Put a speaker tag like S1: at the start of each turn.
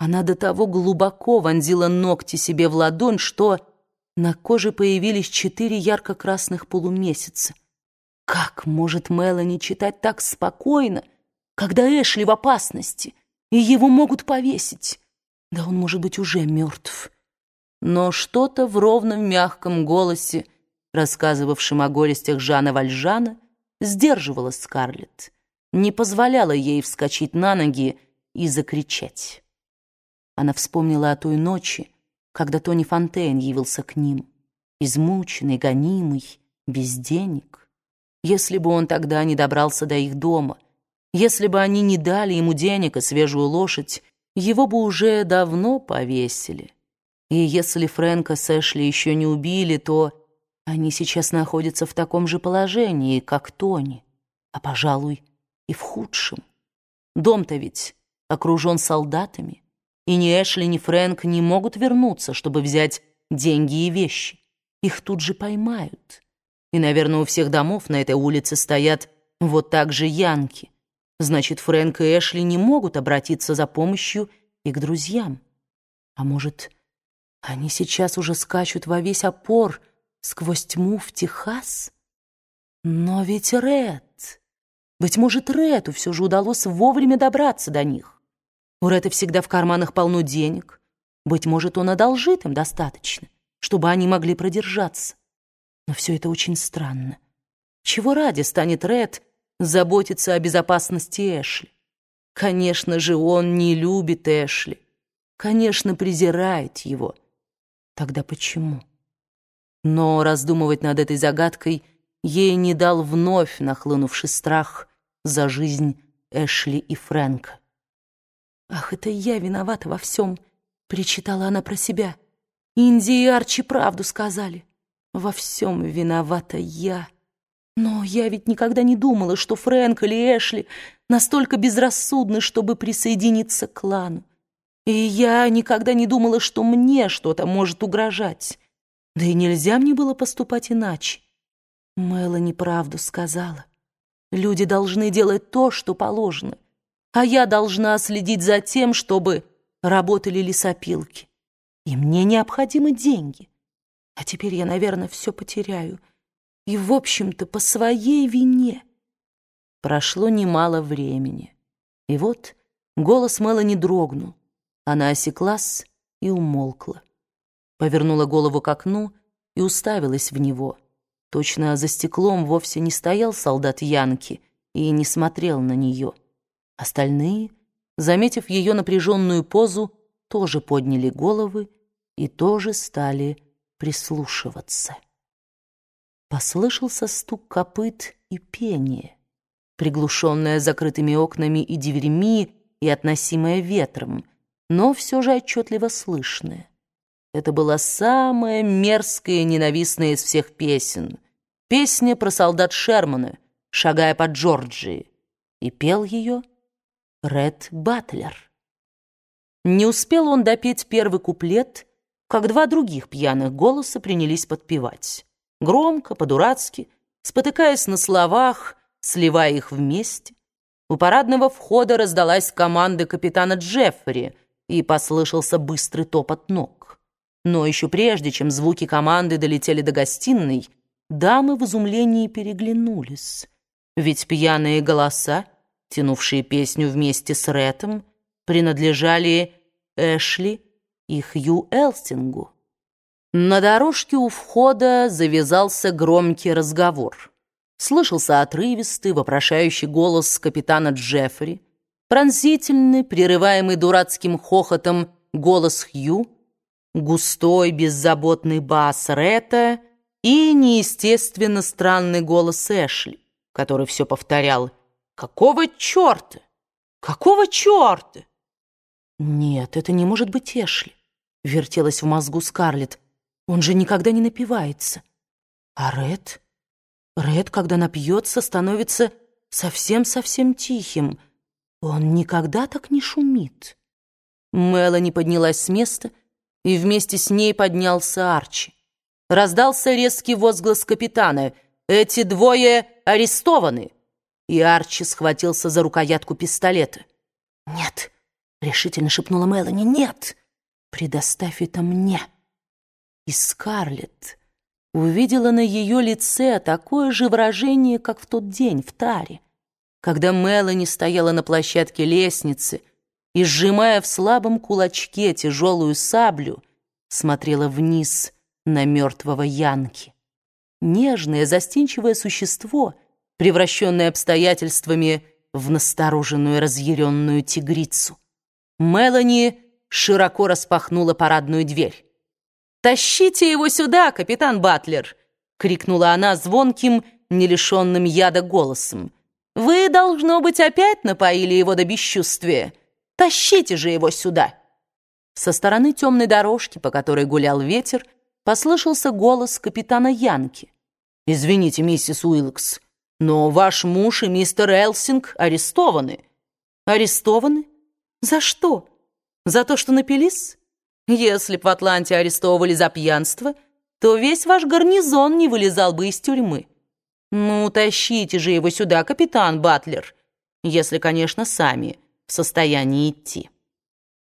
S1: Она до того глубоко вонзила ногти себе в ладонь, что на коже появились четыре ярко-красных полумесяца. Как может Мелани читать так спокойно, когда Эшли в опасности, и его могут повесить? Да он, может быть, уже мертв. Но что-то в ровном мягком голосе, рассказывавшем о горестях Жана Вальжана, сдерживало Скарлетт, не позволяло ей вскочить на ноги и закричать. Она вспомнила о той ночи, когда Тони Фонтейн явился к ним, измученный, гонимый, без денег. Если бы он тогда не добрался до их дома, если бы они не дали ему денег и свежую лошадь, его бы уже давно повесили. И если Фрэнка с Эшли еще не убили, то они сейчас находятся в таком же положении, как Тони, а, пожалуй, и в худшем. Дом-то ведь окружен солдатами, и ни Эшли, ни Фрэнк не могут вернуться, чтобы взять деньги и вещи. Их тут же поймают. И, наверное, у всех домов на этой улице стоят вот так же янки. Значит, Фрэнк и Эшли не могут обратиться за помощью и к друзьям. А может, они сейчас уже скачут во весь опор сквозь тьму в Техас? Но ведь Ред... Быть может, Рету все же удалось вовремя добраться до них. У Ретта всегда в карманах полно денег. Быть может, он одолжит им достаточно, чтобы они могли продержаться. Но все это очень странно. Чего ради станет Ред заботиться о безопасности Эшли? Конечно же, он не любит Эшли. Конечно, презирает его. Тогда почему? Но раздумывать над этой загадкой ей не дал вновь нахлынувший страх за жизнь Эшли и Фрэнка. «Ах, это я виновата во всем!» — причитала она про себя. «Инди и Арчи правду сказали. Во всем виновата я. Но я ведь никогда не думала, что Фрэнк или Эшли настолько безрассудны, чтобы присоединиться к клану. И я никогда не думала, что мне что-то может угрожать. Да и нельзя мне было поступать иначе. Мелани правду сказала. Люди должны делать то, что положено» а я должна следить за тем, чтобы работали лесопилки. И мне необходимы деньги. А теперь я, наверное, все потеряю. И, в общем-то, по своей вине. Прошло немало времени. И вот голос Мелани дрогнул. Она осеклась и умолкла. Повернула голову к окну и уставилась в него. Точно за стеклом вовсе не стоял солдат Янки и не смотрел на нее. Остальные, заметив ее напряженную позу, тоже подняли головы и тоже стали прислушиваться. Послышался стук копыт и пение, приглушенное закрытыми окнами и дверьми и относимое ветром, но все же отчетливо слышное. Это была самая мерзкая и ненавистная из всех песен. Песня про солдат Шермана, шагая по Джорджии. И пел ее Ред Батлер. Не успел он допеть первый куплет, как два других пьяных голоса принялись подпевать. Громко, по-дурацки, спотыкаясь на словах, сливая их вместе. У парадного входа раздалась команда капитана Джеффри, и послышался быстрый топот ног. Но еще прежде, чем звуки команды долетели до гостиной, дамы в изумлении переглянулись. Ведь пьяные голоса тянувшие песню вместе с Рэтом, принадлежали Эшли и Хью Элстингу. На дорожке у входа завязался громкий разговор. Слышался отрывистый, вопрошающий голос капитана Джеффри, пронзительный, прерываемый дурацким хохотом голос Хью, густой, беззаботный бас Ретта и неестественно странный голос Эшли, который все повторял Какого черта? Какого черта? Нет, это не может быть Эшли. Вертелась в мозгу Скарлетт. Он же никогда не напивается. А Ред? Ред, когда напьется, становится совсем-совсем тихим. Он никогда так не шумит. Мелани поднялась с места, и вместе с ней поднялся Арчи. Раздался резкий возглас капитана. «Эти двое арестованы!» И Арчи схватился за рукоятку пистолета. «Нет, — решительно шепнула Мелани. «Нет, предоставь это мне». И Скарлетт увидела на ее лице такое же выражение, как в тот день в таре, когда Мелани стояла на площадке лестницы и, сжимая в слабом кулачке тяжелую саблю, смотрела вниз на мертвого Янки. Нежное, застенчивое существо, превращенное обстоятельствами в настороженную разъяренную тигрицу. Мелани широко распахнула парадную дверь. «Тащите его сюда, капитан Батлер!» — крикнула она звонким, не лишенным яда голосом. «Вы, должно быть, опять напоили его до бесчувствия. Тащите же его сюда!» Со стороны темной дорожки, по которой гулял ветер, послышался голос капитана Янки. «Извините, миссис Уилкс, но ваш муж и мистер Элсинг арестованы». «Арестованы? За что? За то, что напились?» Если б в Атланте арестовывали за пьянство, то весь ваш гарнизон не вылезал бы из тюрьмы. Ну, тащите же его сюда, капитан Батлер, если, конечно, сами в состоянии идти.